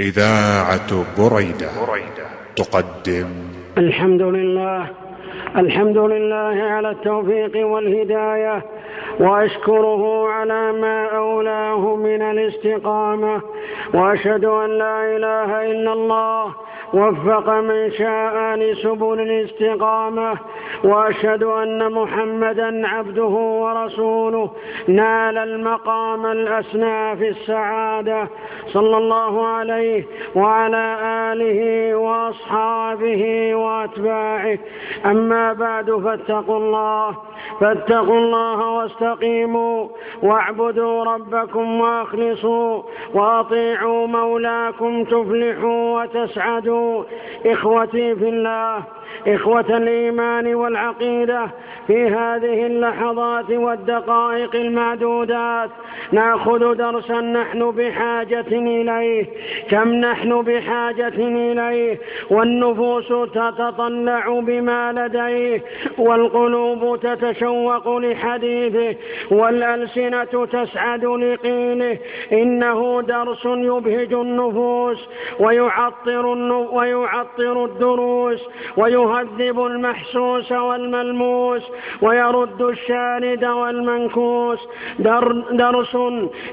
إذاعة بريدة تقدم. الحمد لله الحمد لله على التوفيق والهداية. وأشكره على ما أولاه من الاستقامة وأشهد أن لا إله إلا الله وفق من شاء لسبل الاستقامة وأشهد أن محمدا عبده ورسوله نال المقام الاسنى في السعادة صلى الله عليه وعلى آله وأصحابه وأتباعه. أما بعد فاتقوا الله فاتقوا الله واستقيموا واعبدوا ربكم واخلصوا واطيعوا مولاكم تفلحوا وتسعدوا. إخوتي في الله إخوة الإيمان والعقيدة في هذه اللحظات والدقائق المعدودات نأخذ درسا نحن بحاجة إليه. كم نحن بحاجة إليه؟ والنفوس تتطلع بما لديه والقلوب تتشوق لحديثه. والألسنة تسعد لقيله إنه درس يبهج النفوس ويعطر ويعطر الدروس ويهذب المحسوس والملموس ويرد الشارد والمنكوس. در درس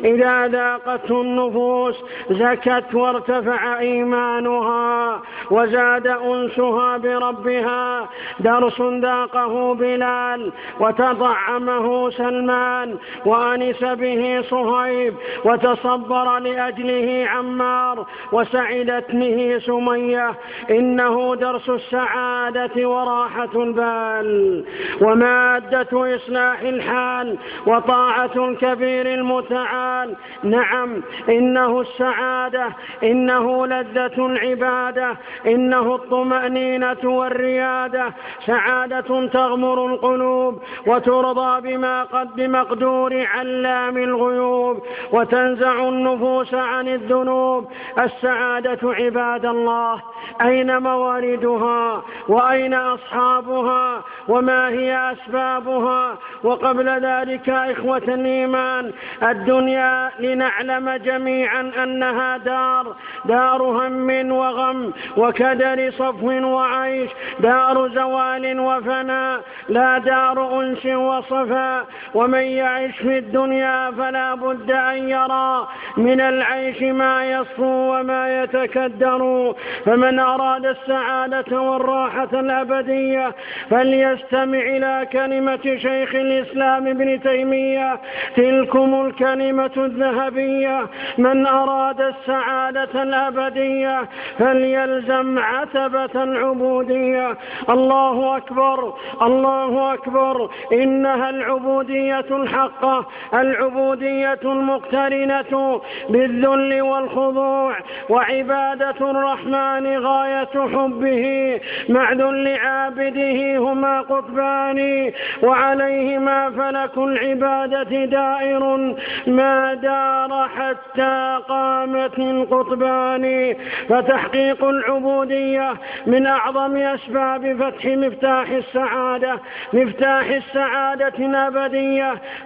إذا ذاقته النفوس زكت وارتفع إيمانها وزاد أنسها بربها. درس ذاقه بلال وتطعمه سلمان وأنس به صهيب وتصبر لأجله عمار وسعدت به سمية. إنه درس السعادة وراحة البال ومادة إصلاح الحال وطاعة الكبير المتعال. نعم إنه السعادة إنه لذة العبادة إنه الطمأنينة والريادة. سعادة تغمر القلوب وترضى بما قد بمقدور علام الغيوب وتنزع النفوس عن الذنوب. السعادة عباد الله أين مواردها؟ وأين أصحابها؟ وما هي أسبابها؟ وقبل ذلك إخوة الإيمان الدنيا لنعلم جميعا أنها دار دار هم وغم وكدر صفو وعيش دار زوال وفناء لا دار أنس وصفاء. ومن يعش في الدنيا فلا بد أن يرى من العيش ما يصفو وما يتكدر. فمن أراد السعادة والراحة الأبدية فليستمع إلى كلمة شيخ الإسلام ابن تيمية. تلكم الكلمة الذهبية من أراد السعادة الأبدية فليلزم عتبة العبودية. الله أكبر الله أكبر إنها العبودية. الحقة العبودية المقترنة بالذل والخضوع وعبادة الرحمن غاية حبه مع ذل عابده هما قطبان وعليهما فلك العبادة دائر ما دار حتى قامت القطبان فتحقيق العبودية من أعظم أسباب فتح مفتاح السعادة مفتاح السعادة الأبدية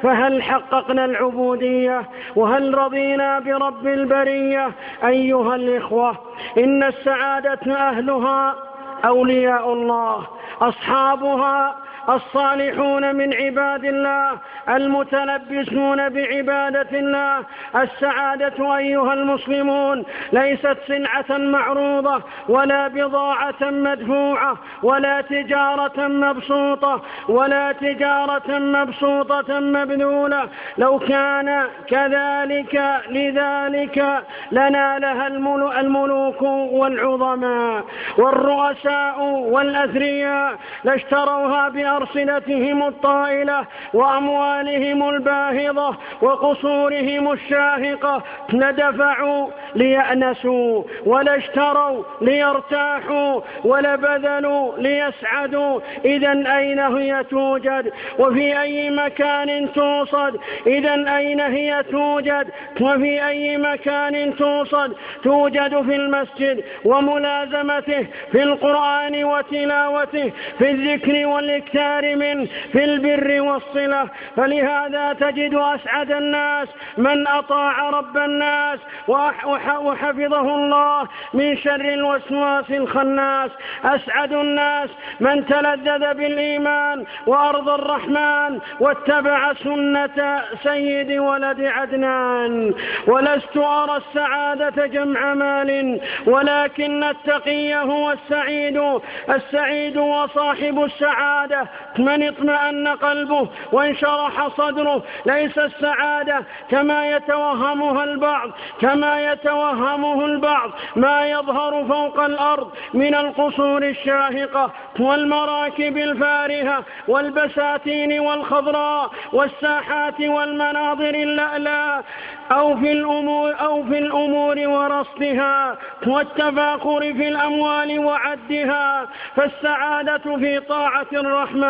فهل حققنا العبودية؟ وهل رضينا برب البرية؟ أيها الإخوة إن السعادة أهلها أولياء الله أصحابها الصالحون من عباد الله المتلبسون بعبادة الله. السعادة أيها المسلمون ليست سلعة معروضة ولا بضاعة مدفوعة ولا تجارة مبسوطة ولا تجارة مبسوطة مبذولة. لو كان كذلك لذلك لنالها الملوك والعظماء والرؤساء والأثرياء. لاشتروها بأرصنتهم الطائلة وأموالهم الباهظة وقصورهم الشاهقة لدفعوا ليأنسوا ولا اشتروا ليرتاحوا ولا بذلوا ليسعدوا. إذا أين هي توجد؟ وفي أي مكان توصد؟ إذا أين هي توجد؟ وفي أي مكان توصد؟ توجد في المسجد وملازمته في القرآن وتلاوته في الذكر والإكتاب صارم في البر والصلة فلهذا تجد أسعد الناس من أطاع رب الناس وحفظه الله من شر الوسواس الخناس. أسعد الناس من تلذذ بالإيمان وأرض الرحمن واتبع سنة سيد ولد عدنان. ولست أرى السعادة جمع مال ولكن التقي هو السعيد السعيد وصاحب السعادة. من اطمأن قلبه وانشرح صدره ليس السعادة كما يتوهمها البعض كما يتوهمه البعض ما يظهر فوق الأرض من القصور الشاهقة والمراكب الفارهة والبساتين والخضراء والساحات والمناظر اللألاء أو في الأمور أو في الأمور ورصدها والتفاخر في الأموال وعدها فالسعادة في طاعة الرحمن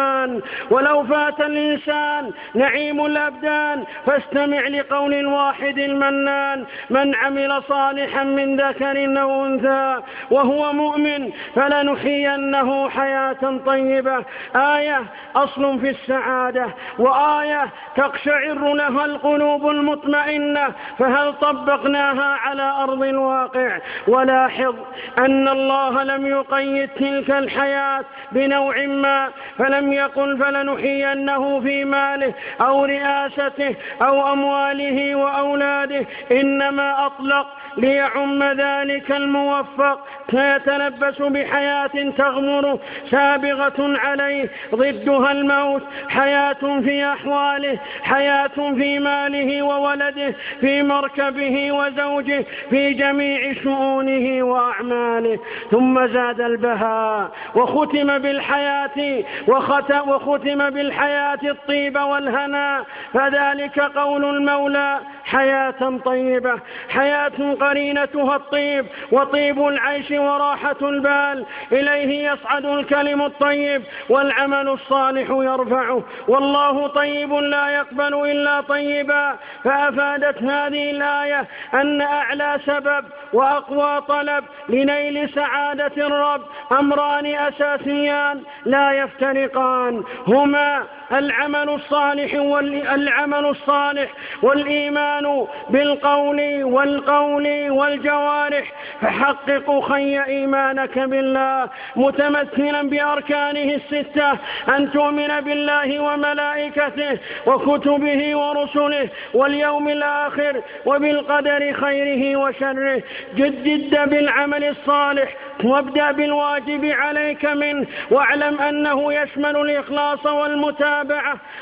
ولو فات الإنسان نعيم الأبدان. فاستمع لقول الواحد المنان من عمل صالحا من ذكر أو أنثى وهو مؤمن فلنحيينه حياة طيبة. آية أصل في السعادة وآية تقشعر لها القلوب المطمئنة فهل طبقناها على أرض الواقع؟ ولاحظ أن الله لم يقيد تلك الحياة بنوع ما فلم يقل فلنحيينه في ماله أو رئاسته أو أمواله وأولاده إنما أطلق ليعم ذلك الموفق. فيتلبس بحياة تغمر سابغة عليه ضدها الموت. حياة في أحواله حياة في ماله وولده في مركبه وزوجه في جميع شؤونه وأعماله. ثم زاد البهاء وختم بالحياة وختم بالحياة الطيب والهناء فذلك قول المولى. حياة طيبة حياة قرينتها الطيب وطيب العيش وراحة البال. إليه يصعد الكلم الطيب والعمل الصالح يرفعه. والله طيب لا يقبل إلا طيبا. فأفادت هذه الآية أن أعلى سبب وأقوى طلب لنيل سعادة الرب أمران أساسيان لا يفترقان هما العمل الصالح والعمل الصالح والإيمان بالقول والقول والجوارح فحقق خي إيمانك بالله. متمثلا بأركانه الستة أن تؤمن بالله وملائكته وكتبه ورسله واليوم الآخر وبالقدر خيره وشره. جدد بالعمل الصالح وابدأ بالواجب عليك منه واعلم أنه يشمل الإخلاص والمتابعة.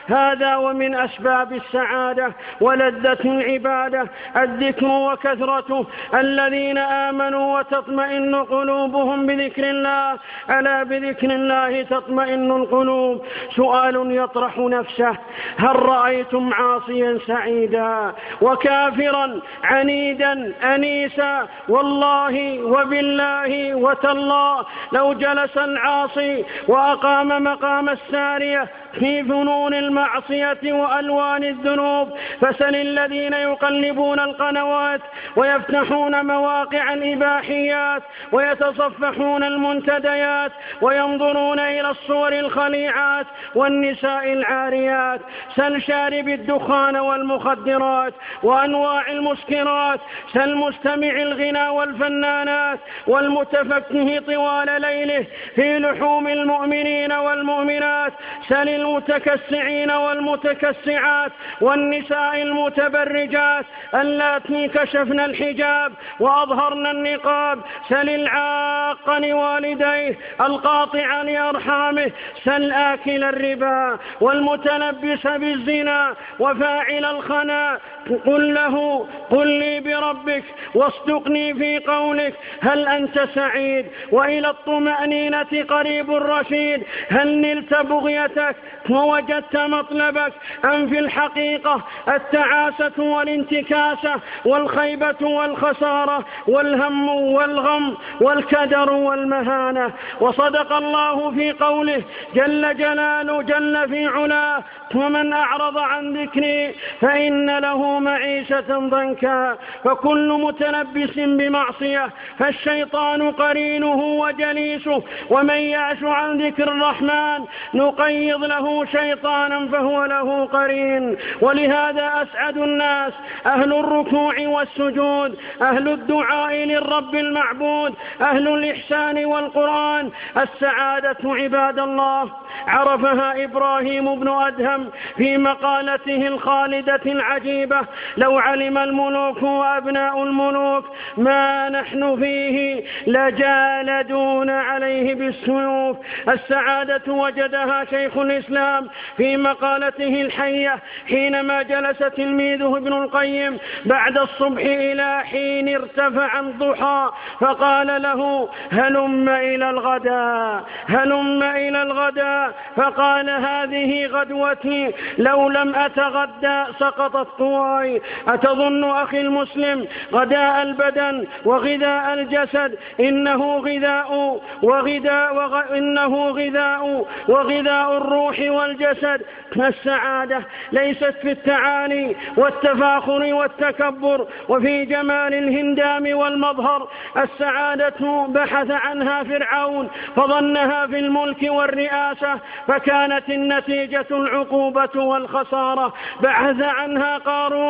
هذا ومن أسباب السعادة ولذة العبادة الذكر وكثرته. الذين آمنوا وتطمئن قلوبهم بذكر الله ألا بذكر الله تطمئن القلوب؟ سؤال يطرح نفسه هل رأيتم عاصيا سعيدا وكافرا عنيدا أنيسا؟ والله وبالله وتالله لو جلس العاصي وأقام مقام السارية في فنون المعصية وألوان الذنوب فسل الذين يقلبون القنوات ويفتحون مواقع الإباحيات ويتصفحون المنتديات وينظرون إلى الصور الخليعات والنساء العاريات. سل شارب الدخان والمخدرات وأنواع المسكرات سل مستمع الغنى والفنانات والمتفكه طوال ليله في لحوم المؤمنين والمؤمنات سل المتكسعين والمتكسعات والنساء المتبرجات اللاتي كشفن الحجاب وأظهرن النقاب سل العاق لوالديه القاطع لأرحامه سل آكل الربا والمتلبس بالزنا وفاعل الخنا قل له قل لي بربك واصدقني في قولك هل أنت سعيد؟ وإلى الطمأنينة قريب رشيد هل نلت بغيتك ووجدت مطلبك؟ أم في الحقيقة التعاسة والانتكاسة والخيبة والخسارة والهم والغم والكدر والمهانة؟ وصدق الله في قوله جل جلاله جل في علاه ومن أعرض عن ذكري فإن له معيشة ضنكا فكل متلبس بمعصية فالشيطان قرينه وجليسه ومن يعش عن ذكر الرحمن نقيض له شيطانا فهو له قرين. ولهذا أسعد الناس أهل الركوع والسجود أهل الدعاء للرب المعبود أهل الإحسان والقرآن. السعادة عباد الله عرفها إبراهيم بن أدهم في مقالته الخالدة العجيبة لو علم الملوك وأبناء الملوك ما نحن فيه لجالدون عليه بالسيوف. السعادة وجدها شيخ الإسلام في مقالته الحية حينما جلس تلميذه ابن القيم بعد الصبح إلى حين ارتفع الضحى فقال له هلم إلى الغداء هلم إلى الغداء. فقال هذه غدوتي لو لم أتغدى سقطت طواي أتظن أخي المسلم غداء البدن وغذاء الجسد؟ إنه غذاء وغذاء وغ... إنه غذاء وغذاء الروح والجسد. السعادة ليست في التعالي والتفاخر والتكبر وفي جمال الهندام والمظهر. السعادة بحث عنها فرعون فظنها في الملك والرئاسة فكانت النتيجة العقوبة والخسارة. بحث عنها قارون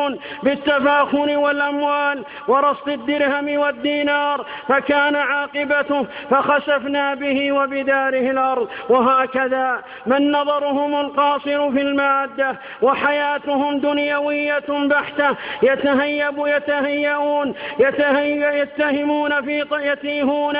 بالتفاخر والأموال ورصد الدرهم والدينار فكان عاقبته فخسفنا به وبداره الأرض. وهكذا من نظرهم القاصر في المادة وحياتهم دنيوية بحتة يتهيب يتهيئون يتهيئ يتهمون في يتيهون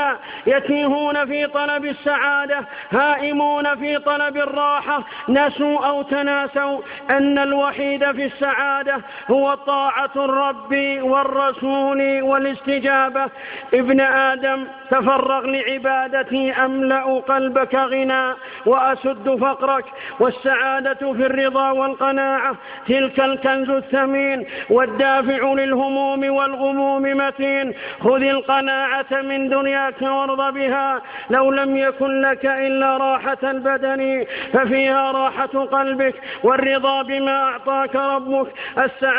يتيهون في طلب السعادة هائمون في طلب الراحة. نسوا أو تناسوا أن الوحيد في السعادة هو طاعة الرب والرسول والاستجابة. ابن آدم تفرغ لعبادتي أملأ قلبك غنى وأسد فقرك. والسعادة في الرضا والقناعة تلك الكنز الثمين. والدافع للهموم والغموم متين. خذ القناعة من دنياك وارض بها. لو لم يكن لك إلا راحة البدن ففيها راحة قلبك. والرضا بما أعطاك ربك. السعادة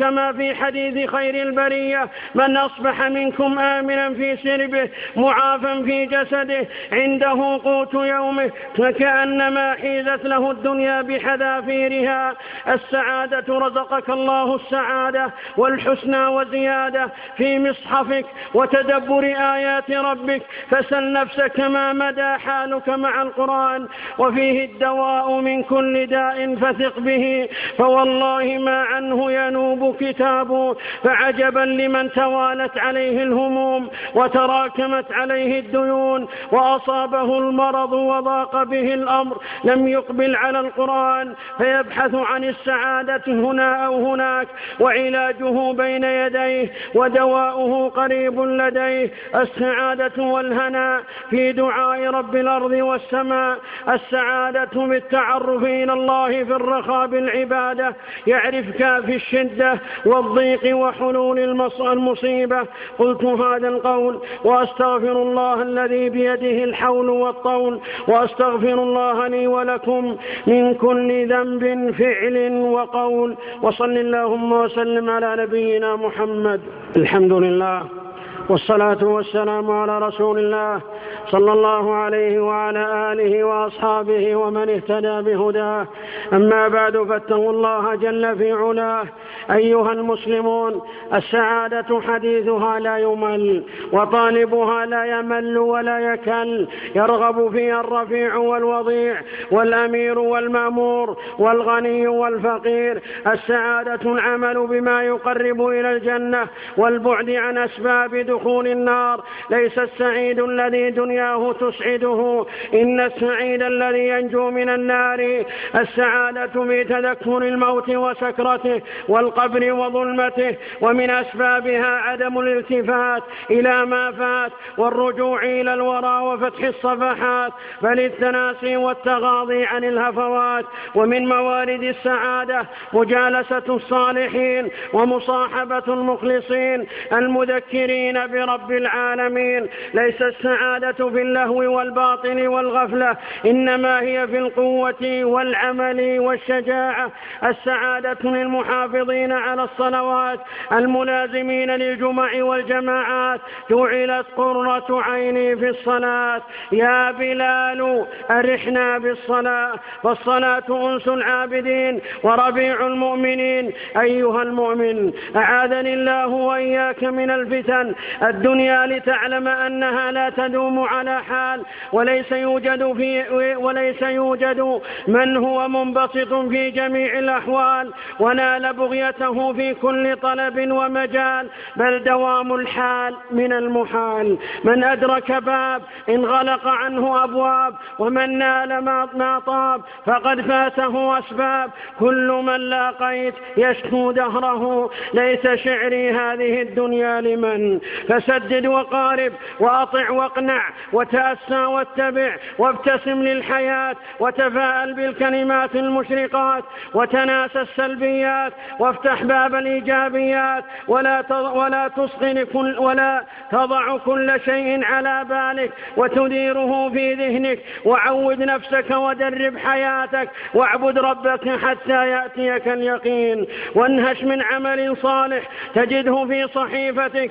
كما في حديث خير البرية من أصبح منكم آمنا في سربه معافا في جسده عنده قوت يومه فكأنما حيزت له الدنيا بحذافيرها السعادة رزقك الله السعادة والحسنى وزيادة في مصحفك وتدبر آيات ربك فسل نفسك ما مدى حالك مع القرآن وفيه الدواء من كل داء فثق به فوالله ما عنه ينوب كتاب فعجبا لمن توالت عليه الهموم وتراكمت عليه الديون وأصابه المرض وضاق به الأمر لم يقبل على القرآن فيبحث عن السعادة هنا أو هناك وعلاجه بين يديه ودواؤه قريب لديه السعادة والهنا في دعاء رب الأرض والسماء السعادة بالتعرف إلى الله في الرخاء بالعبادة يعرفك في الشدة والضيق وحلول المصيبة. قلت هذا القول وأستغفر الله الذي بيده الحول والطول وأستغفر الله لي ولكم من كل ذنب فعل وقول. وصل اللهم وسلم على نبينا محمد. الحمد لله. والصلاة والسلام على رسول الله صلى الله عليه وعلى آله وأصحابه ومن اهتدى بهداه. أما بعد فاتقوا الله جل في علاه. أيها المسلمون السعادة حديثها لا يمل وطالبها لا يمل ولا يكل. يرغب فيها الرفيع والوضيع والأمير والمأمور والغني والفقير. السعادة العمل بما يقرب إلى الجنة والبعد عن أسباب دخول النار. ليس السعيد الذي دنياه تسعده. إن السعيد الذي ينجو من النار. السعادة في تذكر الموت وسكرته والقبر وظلمته. ومن أسبابها عدم الالتفات إلى ما فات والرجوع إلى الورى وفتح الصفحات. بل التناسي والتغاضي عن الهفوات. ومن موارد السعادة مجالسة الصالحين ومصاحبة المخلصين المذكرين برب العالمين. ليس السعادة في اللهو والباطل والغفلة إنما هي في القوة والعمل والشجاعة. السعادة للمحافظين على الصلوات الملازمين للجمع والجماعات. جعلت قرة عيني في الصلاة. يا بلال أرحنا بالصلاة. فالصلاة أنس العابدين وربيع المؤمنين. أيها المؤمن أعاذني الله وإياك من الفتن. الدنيا لتعلم أنها لا تدوم على حال وليس يوجد في وليس يوجد من هو منبسط في جميع الأحوال ونال بغيته في كل طلب ومجال بل دوام الحال من المحال. من أدرك باب انغلق عنه أبواب ومن نال ما طاب فقد فاته أسباب. كل من لاقيت يشكو دهره ليس شعري هذه الدنيا لمن؟ فسدد وقارب وأطع واقنع وتأسى واتبع وابتسم للحياة وتفاءل بالكلمات المشرقات وتناسى السلبيات وافتح باب الإيجابيات ولا ولا تصغن كل ولا تضع كل شيء على بالك وتديره في ذهنك وعود نفسك ودرب حياتك واعبد ربك حتى يأتيك اليقين وانهش من عمل صالح تجده في صحيفتك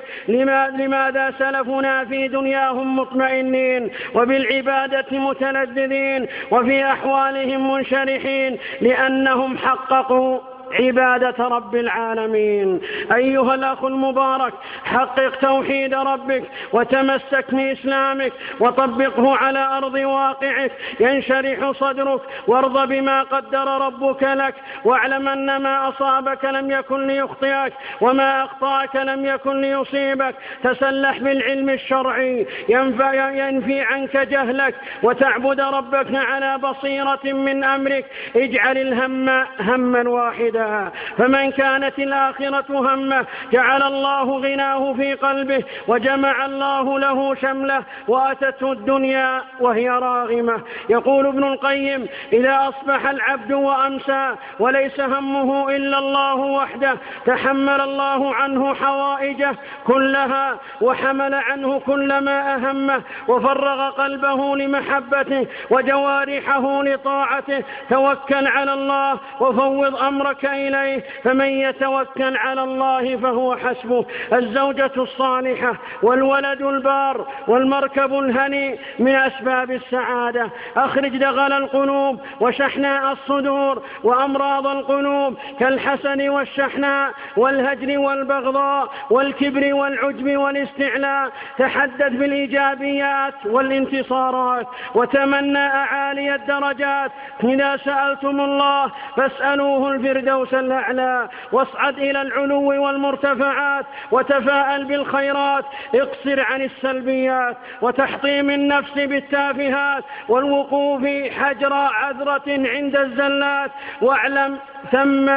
لماذا سلفنا في دنياهم مطمئنين وبالعبادة متلذذين وفي أحوالهم منشرحين لأنهم حققوا عبادة رب العالمين. أيها الأخ المبارك حقق توحيد ربك وتمسك بإسلامك وطبقه على أرض واقعك. ينشرح صدرك وارض بما قدر ربك لك. واعلم أن ما أصابك لم يكن ليخطئك وما أخطأك لم يكن ليصيبك. تسلح بالعلم الشرعي ينفي عنك جهلك وتعبد ربك على بصيرة من أمرك. اجعل الهم هما واحدا. فمن كانت الآخرة همة جعل الله غناه في قلبه وجمع الله له شمله وأتته الدنيا وهي راغمة. يقول ابن القيم إذا أصبح العبد وأمسى وليس همه إلا الله وحده تحمل الله عنه حوائجه كلها وحمل عنه كل ما أهمه وفرغ قلبه لمحبته وجوارحه لطاعته توكل على الله وفوض أمرك إليه فمن يتوكل على الله فهو حسبه. الزوجة الصالحة والولد البار والمركب الهني من أسباب السعادة. أخرج دغل القلوب وشحناء الصدور وأمراض القلوب كالحسن والشحناء والهجر والبغضاء والكبر والعجب والاستعلاء. تحدث بالإيجابيات والانتصارات وتمنى أعالي الدرجات. إذا سألتم الله فاسألوه الفردوس الفردوس الأعلى واصعد إلى العلو والمرتفعات وتفاءل بالخيرات. اقصر عن السلبيات وتحطيم النفس بالتافهات والوقوف حجر عذرة عند الزلات. واعلم ثم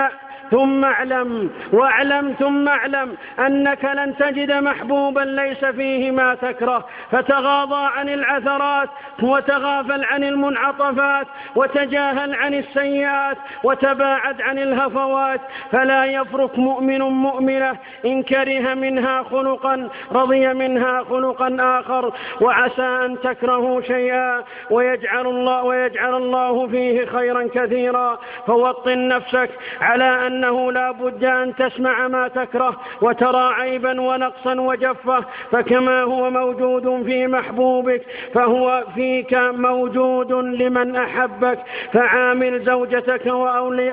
ثم اعلم واعلم ثم اعلم أنك لن تجد محبوبا ليس فيه ما تكره. فتغاضى عن العثرات وتغافل عن المنعطفات وتجاهل عن السيئات وتباعد عن الهفوات. فلا يفرك مؤمن مؤمنة إن كره منها خلقا رضي منها خلقا آخر. وعسى أن تكرهوا شيئا ويجعل الله ويجعل الله فيه خيرا كثيرا. فوطن نفسك على أن أنه لا بد أن تسمع ما تكره وترى عيبا ونقصا وجفة فكما هو موجود في محبوبك فهو فيك موجود لمن أحبك فعامل زوجتك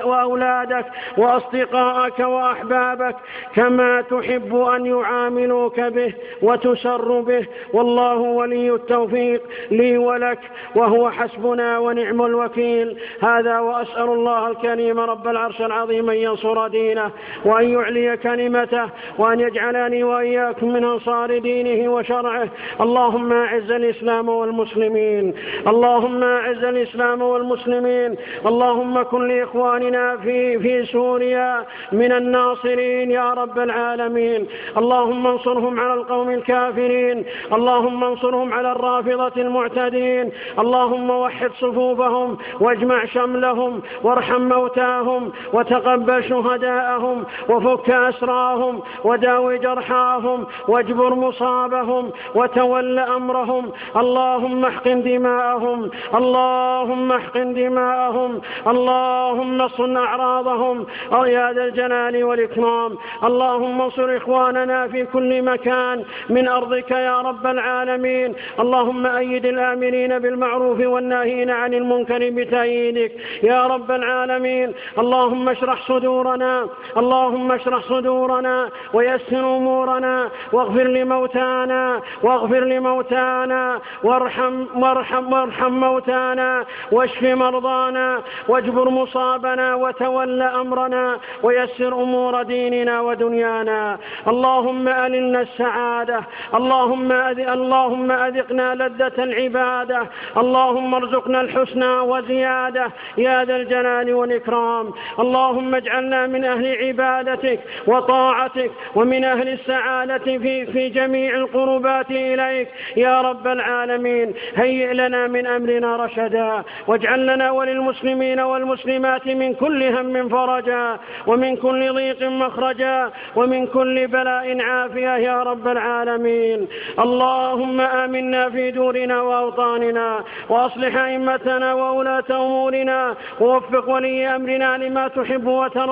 وأولادك وأصدقائك وأحبابك كما تحب أن يعاملوك به وتسر به. والله ولي التوفيق لي ولك وهو حسبنا ونعم الوكيل. هذا وأسأل الله الكريم رب العرش العظيم أن ينصر دينه وأن يعلي كلمته وأن يجعلني وإياكم من أنصار دينه وشرعه. اللهم أعز الإسلام والمسلمين. اللهم أعز الإسلام والمسلمين. اللهم كن لإخواننا في في سوريا من الناصرين يا رب العالمين. اللهم انصرهم على القوم الكافرين. اللهم انصرهم على الرافضة المعتدين. اللهم وحد صفوفهم واجمع شملهم وارحم موتاهم وتقبل شهداءهم وفك أسراهم وداوي جرحاهم واجبر مصابهم وتول أمرهم اللهم احقن دماءهم اللهم احقن دماءهم اللهم صن أعراضهم يا ذا الجلال والإكرام اللهم انصر إخواننا في كل مكان من أرضك يا رب العالمين اللهم أيد الآمرين بالمعروف والناهين عن المنكر بتأييدك يا رب العالمين اللهم اشرح صدورنا. اللهم اشرح صدورنا ويسر أمورنا. واغفر لموتانا. واغفر لموتانا. وارحم وارحم وارحم موتانا. واشف مرضانا. واجبر مصابنا. وتول أمرنا. ويسر أمور ديننا ودنيانا. اللهم ألنا السعادة. اللهم اللهم أذقنا لذة العبادة. اللهم ارزقنا الحسنى وزيادة. يا ذا الجلال والإكرام. اللهم اجعلنا من أهل عبادتك وطاعتك ومن أهل السعادة في, في جميع القربات إليك. يا رب العالمين هيئ لنا من أمرنا رشدا واجعل لنا وللمسلمين والمسلمات من كل هم فرجا ومن كل ضيق مخرجا ومن كل بلاء عافية. يا رب العالمين اللهم آمنا في دورنا وأوطاننا وأصلح أئمتنا وولاة أمورنا ووفق ولي أمرنا لما تحب وترضى.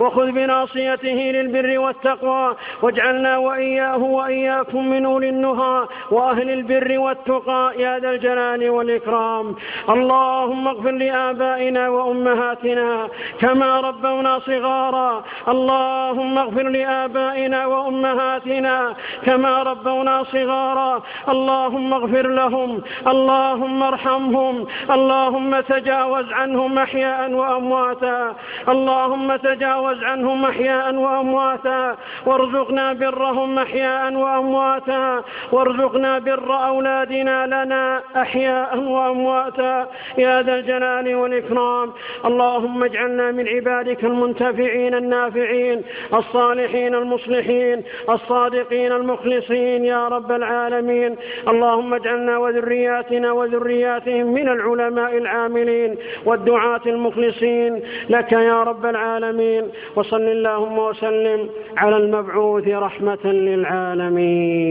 وخذ بناصيته للبر والتقوى واجعلنا وإياه وإياكم من أولي النهى وأهل البر والتقى يا ذا الجلال والإكرام. اللهم اغفر لآبائنا وأمهاتنا كما ربونا صغارا. اللهم اغفر لآبائنا وأمهاتنا كما ربونا صغارا. اللهم اغفر لهم اللهم ارحمهم اللهم تجاوز عنهم أحياء وأمواتا. اللهم تجاوز عنهم أحياء وأمواتا. وارزقنا برهم أحياء وأمواتا. وارزقنا بر أولادنا لنا أحياء وأمواتا. يا ذا الجلال والإكرام. اللهم اجعلنا من عبادك المنتفعين النافعين الصالحين المصلحين الصادقين المخلصين. يا رب العالمين. اللهم اجعلنا وذرياتنا وذرياتهم من العلماء العاملين والدعاة المخلصين. لك يا رب العالمين وصل اللهم وسلم على المبعوث رحمة للعالمين.